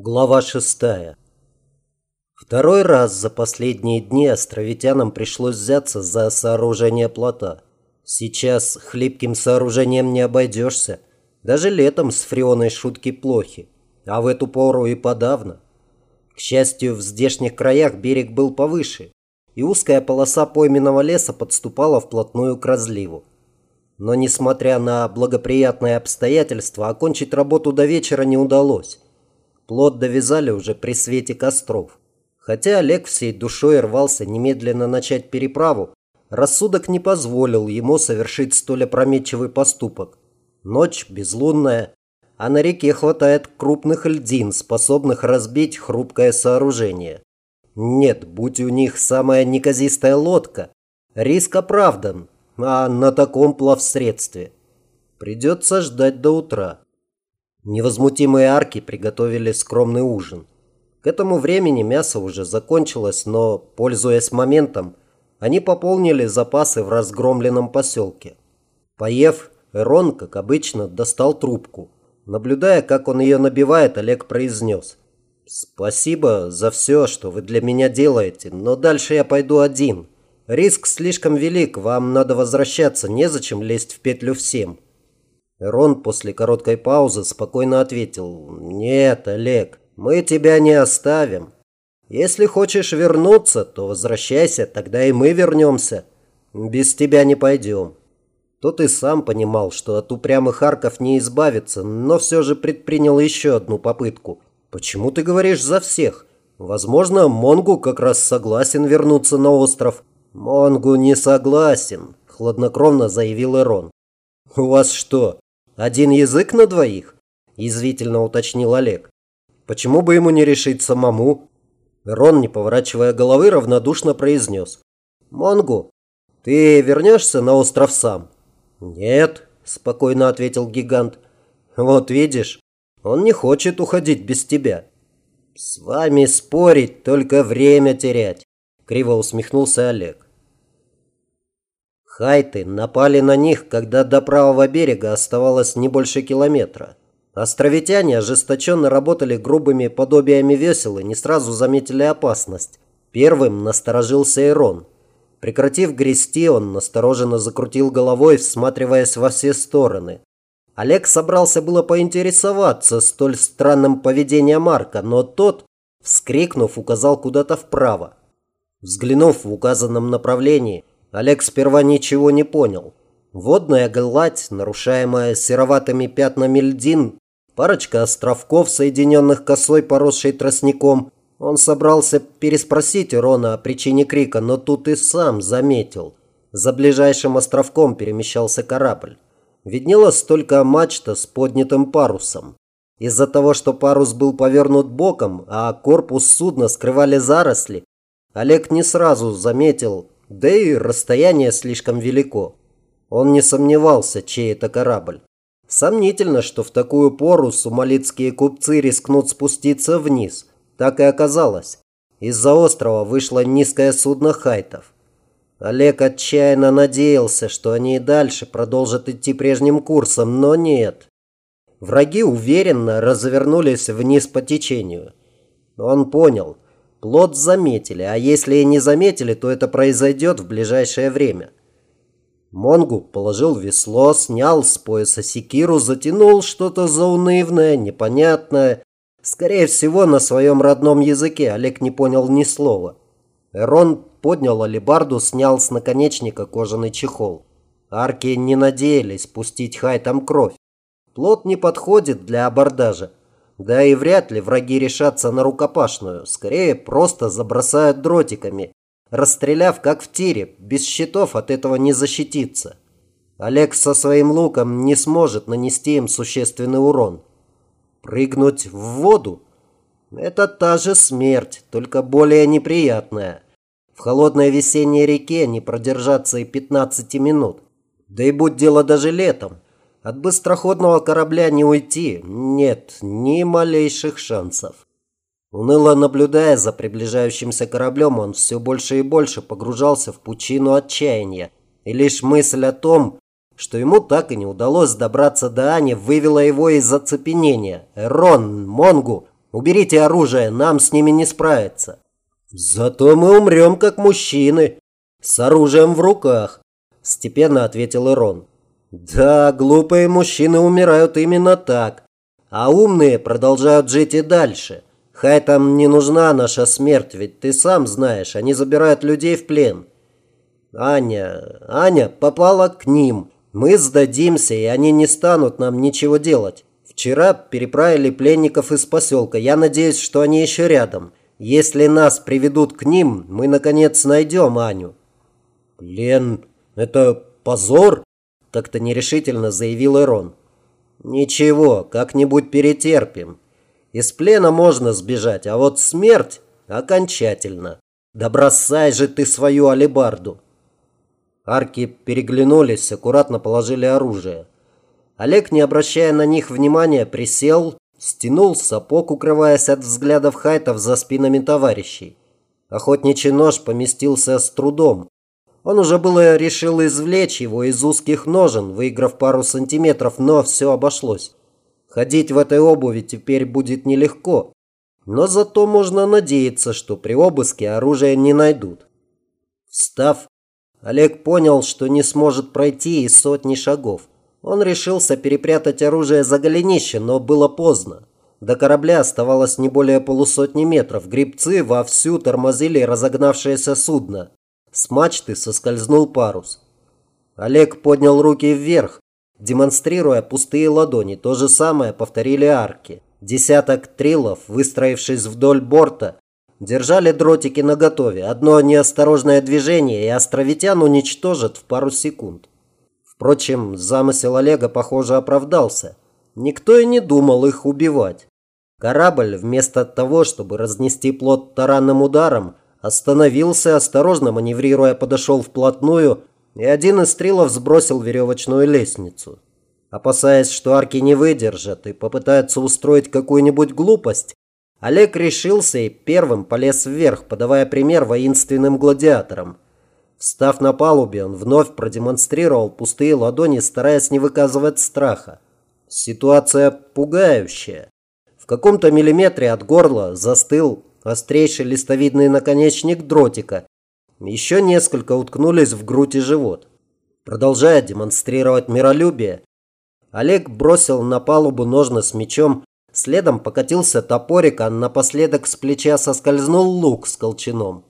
Глава шестая. Второй раз за последние дни островитянам пришлось взяться за сооружение плота. Сейчас хлипким сооружением не обойдешься. Даже летом с фреоной шутки плохи, а в эту пору и подавно. К счастью, в здешних краях берег был повыше, и узкая полоса пойменного леса подступала вплотную к разливу. Но, несмотря на благоприятные обстоятельства, окончить работу до вечера не удалось. Плод довязали уже при свете костров. Хотя Олег всей душой рвался немедленно начать переправу, рассудок не позволил ему совершить столь опрометчивый поступок. Ночь безлунная, а на реке хватает крупных льдин, способных разбить хрупкое сооружение. Нет, будь у них самая неказистая лодка, риск оправдан, а на таком плавсредстве придется ждать до утра. Невозмутимые арки приготовили скромный ужин. К этому времени мясо уже закончилось, но, пользуясь моментом, они пополнили запасы в разгромленном поселке. Поев, Эрон, как обычно, достал трубку. Наблюдая, как он ее набивает, Олег произнес. «Спасибо за все, что вы для меня делаете, но дальше я пойду один. Риск слишком велик, вам надо возвращаться, незачем лезть в петлю всем». Рон после короткой паузы спокойно ответил. «Нет, Олег, мы тебя не оставим. Если хочешь вернуться, то возвращайся, тогда и мы вернемся. Без тебя не пойдем». Тот и сам понимал, что от упрямых арков не избавиться, но все же предпринял еще одну попытку. «Почему ты говоришь за всех? Возможно, Монгу как раз согласен вернуться на остров». «Монгу не согласен», – хладнокровно заявил Эрон. «У вас что, один язык на двоих?» – язвительно уточнил Олег. «Почему бы ему не решить самому?» Рон, не поворачивая головы, равнодушно произнес. «Монгу, ты вернешься на остров сам?» «Нет», – спокойно ответил гигант. «Вот видишь, он не хочет уходить без тебя». «С вами спорить, только время терять», – криво усмехнулся Олег. Хайты напали на них, когда до правого берега оставалось не больше километра. Островитяне ожесточенно работали грубыми подобиями весел и не сразу заметили опасность. Первым насторожился Ирон. Прекратив грести, он настороженно закрутил головой, всматриваясь во все стороны. Олег собрался было поинтересоваться столь странным поведением Марка, но тот, вскрикнув, указал куда-то вправо. Взглянув в указанном направлении, Олег сперва ничего не понял. Водная гладь, нарушаемая сероватыми пятнами льдин, парочка островков, соединенных косой, поросшей тростником. Он собрался переспросить Рона о причине крика, но тут и сам заметил. За ближайшим островком перемещался корабль. Виднелась только мачта с поднятым парусом. Из-за того, что парус был повернут боком, а корпус судна скрывали заросли, Олег не сразу заметил, да и расстояние слишком велико. Он не сомневался, чей это корабль. Сомнительно, что в такую пору сумалитские купцы рискнут спуститься вниз. Так и оказалось. Из-за острова вышло низкое судно хайтов. Олег отчаянно надеялся, что они и дальше продолжат идти прежним курсом, но нет. Враги уверенно развернулись вниз по течению. Он понял – Плод заметили, а если и не заметили, то это произойдет в ближайшее время. Монгу положил весло, снял с пояса секиру, затянул что-то заунывное, непонятное. Скорее всего, на своем родном языке Олег не понял ни слова. Эрон поднял алебарду, снял с наконечника кожаный чехол. Арки не надеялись пустить хайтам кровь. Плод не подходит для абордажа. Да и вряд ли враги решатся на рукопашную. Скорее, просто забросают дротиками. Расстреляв, как в тире, без щитов от этого не защититься. Олег со своим луком не сможет нанести им существенный урон. Прыгнуть в воду? Это та же смерть, только более неприятная. В холодной весенней реке не продержаться и 15 минут. Да и будь дело даже летом. От быстроходного корабля не уйти. Нет, ни малейших шансов. Уныло наблюдая за приближающимся кораблем, он все больше и больше погружался в пучину отчаяния. И лишь мысль о том, что ему так и не удалось добраться до Ани, вывела его из оцепенения. «Рон, Монгу, Уберите оружие, нам с ними не справиться. Зато мы умрем как мужчины, с оружием в руках, степенно ответил Ирон. Да, глупые мужчины умирают именно так, а умные продолжают жить и дальше. Хайтам не нужна наша смерть, ведь ты сам знаешь, они забирают людей в плен. Аня, Аня попала к ним. Мы сдадимся, и они не станут нам ничего делать. Вчера переправили пленников из поселка. Я надеюсь, что они еще рядом. Если нас приведут к ним, мы, наконец, найдем Аню». «Лен, это позор?» – как-то нерешительно заявил Эрон. «Ничего, как-нибудь перетерпим. Из плена можно сбежать, а вот смерть окончательно. Да бросай же ты свою алебарду!» Арки переглянулись, аккуратно положили оружие. Олег, не обращая на них внимания, присел, Стянул сапог, укрываясь от взглядов хайтов за спинами товарищей. Охотничий нож поместился с трудом. Он уже было решил извлечь его из узких ножен, выиграв пару сантиметров, но все обошлось. Ходить в этой обуви теперь будет нелегко. Но зато можно надеяться, что при обыске оружие не найдут. Встав, Олег понял, что не сможет пройти и сотни шагов. Он решился перепрятать оружие за голенище, но было поздно. До корабля оставалось не более полусотни метров. Грибцы вовсю тормозили разогнавшееся судно. С мачты соскользнул парус. Олег поднял руки вверх, демонстрируя пустые ладони. То же самое повторили арки. Десяток трилов, выстроившись вдоль борта, держали дротики наготове. Одно неосторожное движение, и островитян уничтожат в пару секунд. Впрочем, замысел Олега, похоже, оправдался. Никто и не думал их убивать. Корабль, вместо того, чтобы разнести плот таранным ударом, остановился, осторожно маневрируя, подошел вплотную, и один из стрелов сбросил веревочную лестницу. Опасаясь, что арки не выдержат и попытаются устроить какую-нибудь глупость, Олег решился и первым полез вверх, подавая пример воинственным гладиаторам – Встав на палубе, он вновь продемонстрировал пустые ладони, стараясь не выказывать страха. Ситуация пугающая. В каком-то миллиметре от горла застыл острейший листовидный наконечник дротика. Еще несколько уткнулись в грудь и живот. Продолжая демонстрировать миролюбие, Олег бросил на палубу ножны с мечом, следом покатился топорик, а напоследок с плеча соскользнул лук с колчаном.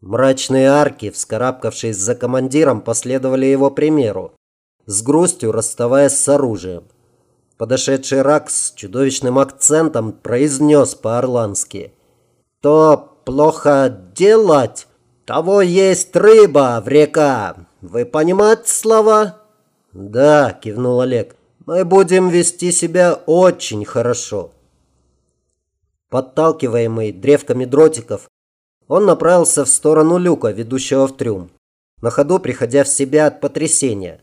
Мрачные арки, вскарабкавшись за командиром, последовали его примеру, с грустью расставаясь с оружием. Подошедший Ракс с чудовищным акцентом произнес по-орландски. «То плохо делать, того есть рыба в река. Вы понимаете слова?» «Да», – кивнул Олег, – «мы будем вести себя очень хорошо». Подталкиваемый древками дротиков, он направился в сторону люка, ведущего в трюм, на ходу приходя в себя от потрясения.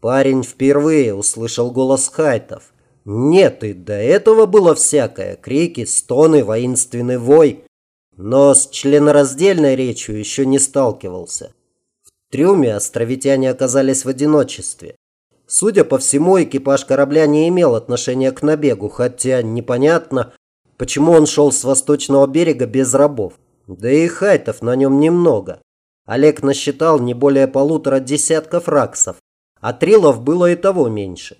Парень впервые услышал голос хайтов. Нет, и до этого было всякое. Крики, стоны, воинственный вой. Но с членораздельной речью еще не сталкивался. В трюме островитяне оказались в одиночестве. Судя по всему, экипаж корабля не имел отношения к набегу, хотя непонятно, почему он шел с восточного берега без рабов. Да и хайтов на нем немного. Олег насчитал не более полутора десятков раксов, а трилов было и того меньше.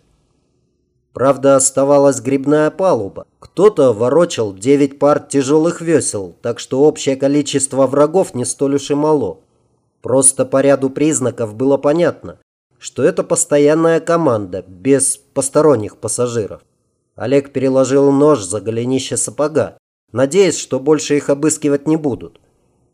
Правда, оставалась грибная палуба. Кто-то ворочал девять пар тяжелых весел, так что общее количество врагов не столь уж и мало. Просто по ряду признаков было понятно, что это постоянная команда, без посторонних пассажиров. Олег переложил нож за голенище сапога надеясь, что больше их обыскивать не будут.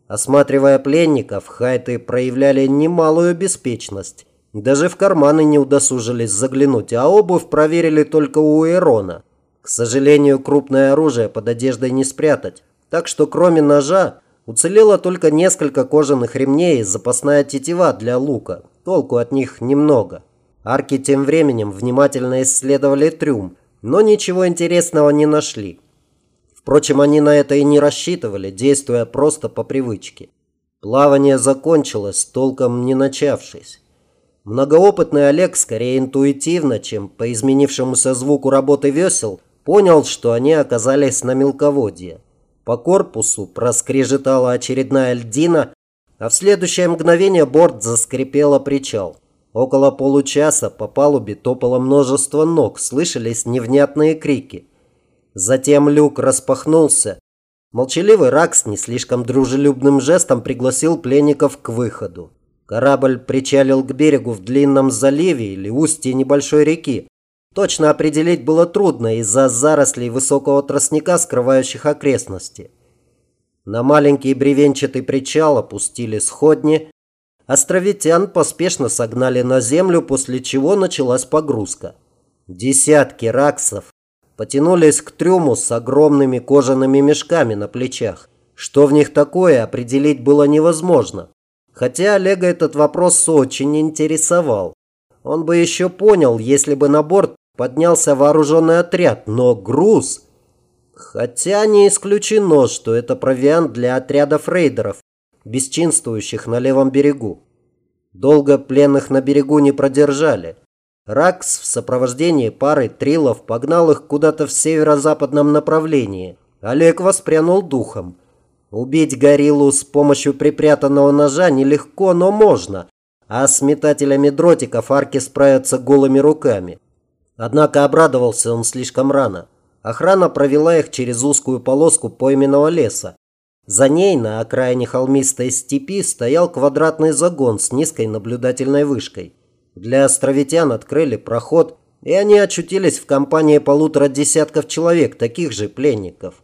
Осматривая пленников, хайты проявляли немалую беспечность. Даже в карманы не удосужились заглянуть, а обувь проверили только у Эрона. К сожалению, крупное оружие под одеждой не спрятать. Так что кроме ножа уцелело только несколько кожаных ремней и запасная тетива для лука. Толку от них немного. Арки тем временем внимательно исследовали трюм, но ничего интересного не нашли. Впрочем, они на это и не рассчитывали, действуя просто по привычке. Плавание закончилось, толком не начавшись. Многоопытный Олег скорее интуитивно, чем по изменившемуся звуку работы весел, понял, что они оказались на мелководье. По корпусу проскрежетала очередная льдина, а в следующее мгновение борт заскрипел причал. Около получаса по палубе топало множество ног, слышались невнятные крики. Затем люк распахнулся. Молчаливый Ракс не слишком дружелюбным жестом пригласил пленников к выходу. Корабль причалил к берегу в длинном заливе или устье небольшой реки. Точно определить было трудно из-за зарослей высокого тростника, скрывающих окрестности. На маленький бревенчатый причал опустили сходни. Островитян поспешно согнали на землю, после чего началась погрузка. Десятки раксов потянулись к трюму с огромными кожаными мешками на плечах. Что в них такое, определить было невозможно. Хотя Олега этот вопрос очень интересовал. Он бы еще понял, если бы на борт поднялся вооруженный отряд, но груз... Хотя не исключено, что это провиант для отрядов рейдеров, бесчинствующих на левом берегу. Долго пленных на берегу не продержали. Ракс в сопровождении пары трилов погнал их куда-то в северо-западном направлении. Олег воспрянул духом. Убить гориллу с помощью припрятанного ножа нелегко, но можно. А с метателями дротиков арки справятся голыми руками. Однако обрадовался он слишком рано. Охрана провела их через узкую полоску пойменного леса. За ней на окраине холмистой степи стоял квадратный загон с низкой наблюдательной вышкой. Для островитян открыли проход, и они очутились в компании полутора десятков человек, таких же пленников.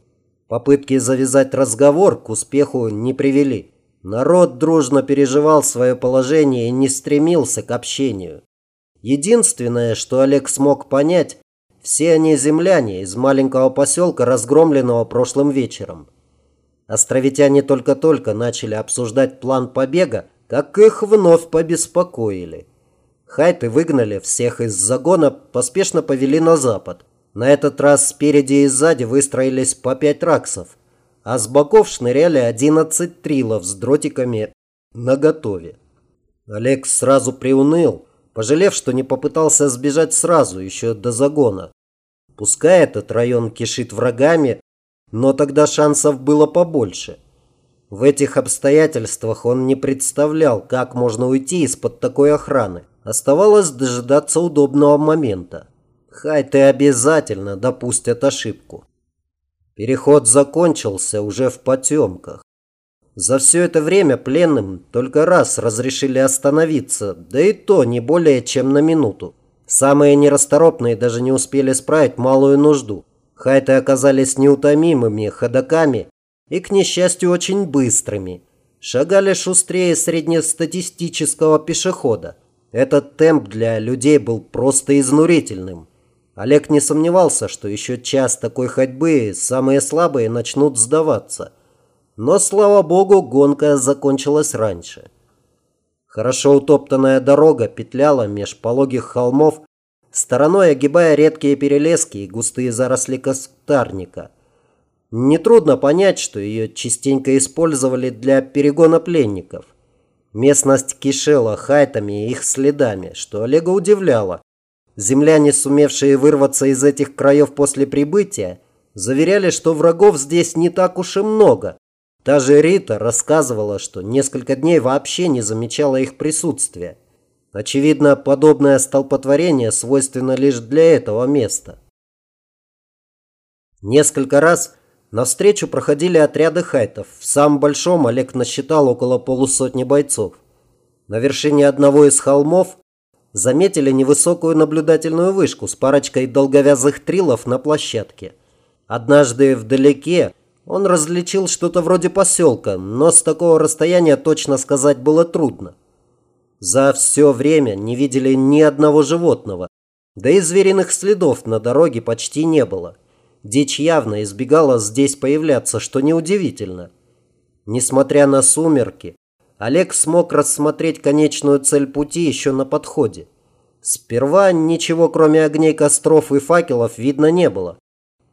Попытки завязать разговор к успеху не привели. Народ дружно переживал свое положение и не стремился к общению. Единственное, что Олег смог понять, все они земляне из маленького поселка, разгромленного прошлым вечером. Островитяне только-только начали обсуждать план побега, как их вновь побеспокоили. Хайты выгнали всех из загона, поспешно повели на запад. На этот раз спереди и сзади выстроились по пять раксов, а с боков шныряли 11 трилов с дротиками наготове. Олег сразу приуныл, пожалев, что не попытался сбежать сразу, еще до загона. Пускай этот район кишит врагами, но тогда шансов было побольше. В этих обстоятельствах он не представлял, как можно уйти из-под такой охраны. Оставалось дожидаться удобного момента. Хайты обязательно допустят ошибку. Переход закончился уже в потемках. За все это время пленным только раз разрешили остановиться, да и то не более чем на минуту. Самые нерасторопные даже не успели справить малую нужду. Хайты оказались неутомимыми ходоками и, к несчастью, очень быстрыми. Шагали шустрее среднестатистического пешехода. Этот темп для людей был просто изнурительным. Олег не сомневался, что еще час такой ходьбы самые слабые начнут сдаваться. Но, слава богу, гонка закончилась раньше. Хорошо утоптанная дорога петляла меж пологих холмов, стороной огибая редкие перелески и густые заросли кустарника. Нетрудно понять, что ее частенько использовали для перегона пленников. Местность кишела хайтами и их следами, что Олега удивляло. Земляне, сумевшие вырваться из этих краев после прибытия, заверяли, что врагов здесь не так уж и много. Та же Рита рассказывала, что несколько дней вообще не замечала их присутствия. Очевидно, подобное столпотворение свойственно лишь для этого места. Несколько раз навстречу проходили отряды хайтов. В самом большом Олег насчитал около полусотни бойцов. На вершине одного из холмов заметили невысокую наблюдательную вышку с парочкой долговязых трилов на площадке. Однажды вдалеке он различил что-то вроде поселка, но с такого расстояния точно сказать было трудно. За все время не видели ни одного животного, да и звериных следов на дороге почти не было. Дичь явно избегала здесь появляться, что неудивительно. Несмотря на сумерки, Олег смог рассмотреть конечную цель пути еще на подходе. Сперва ничего кроме огней костров и факелов видно не было.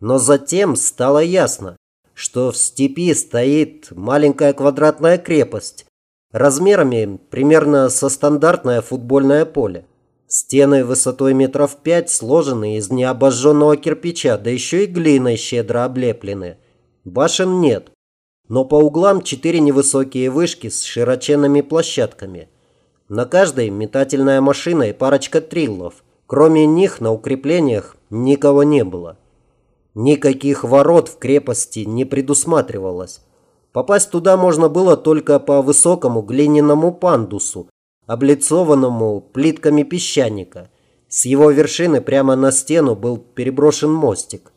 Но затем стало ясно, что в степи стоит маленькая квадратная крепость, размерами примерно со стандартное футбольное поле. Стены высотой метров пять сложены из необожженного кирпича, да еще и глиной щедро облеплены. Башен нет, но по углам четыре невысокие вышки с широченными площадками. На каждой метательная машина и парочка триллов. Кроме них на укреплениях никого не было. Никаких ворот в крепости не предусматривалось. Попасть туда можно было только по высокому глиняному пандусу, облицованному плитками песчаника. С его вершины прямо на стену был переброшен мостик.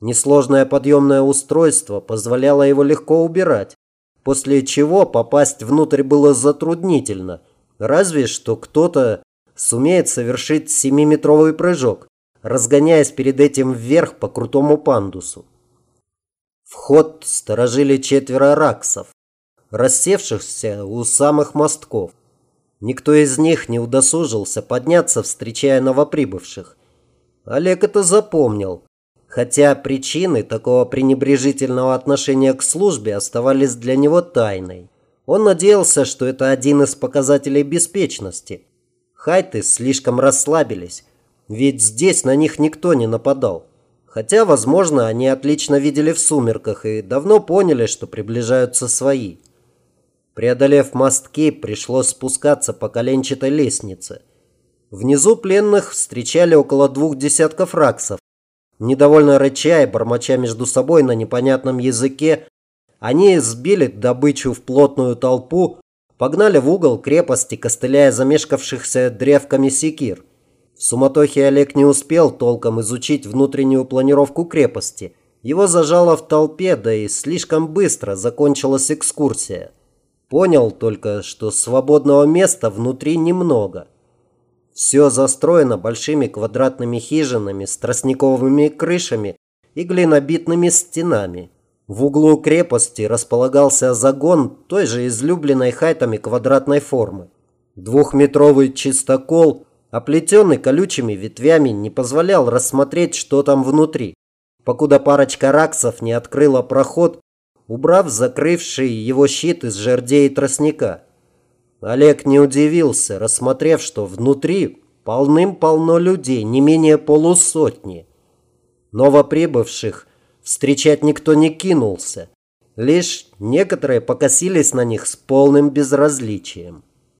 Несложное подъемное устройство позволяло его легко убирать, после чего попасть внутрь было затруднительно, разве что кто-то сумеет совершить семиметровый прыжок, разгоняясь перед этим вверх по крутому пандусу. Вход сторожили четверо раксов, рассевшихся у самых мостков. Никто из них не удосужился подняться, встречая новоприбывших. Олег это запомнил, хотя причины такого пренебрежительного отношения к службе оставались для него тайной. Он надеялся, что это один из показателей беспечности. Хайты слишком расслабились, ведь здесь на них никто не нападал. Хотя, возможно, они отлично видели в сумерках и давно поняли, что приближаются свои. Преодолев мостки, пришлось спускаться по коленчатой лестнице. Внизу пленных встречали около двух десятков раксов. Недовольно рыча и бормоча между собой на непонятном языке, они сбили добычу в плотную толпу, погнали в угол крепости, костыляя замешкавшихся древками секир. В суматохе Олег не успел толком изучить внутреннюю планировку крепости. Его зажало в толпе, да и слишком быстро закончилась экскурсия. Понял только, что свободного места внутри немного. Все застроено большими квадратными хижинами с тростниковыми крышами и глинобитными стенами. В углу крепости располагался загон той же излюбленной хайтами квадратной формы. Двухметровый чистокол оплетенный колючими ветвями, не позволял рассмотреть, что там внутри, покуда парочка раксов не открыла проход, убрав закрывший его щит из жердей и тростника. Олег не удивился, рассмотрев, что внутри полным-полно людей, не менее полусотни. Новоприбывших встречать никто не кинулся, лишь некоторые покосились на них с полным безразличием.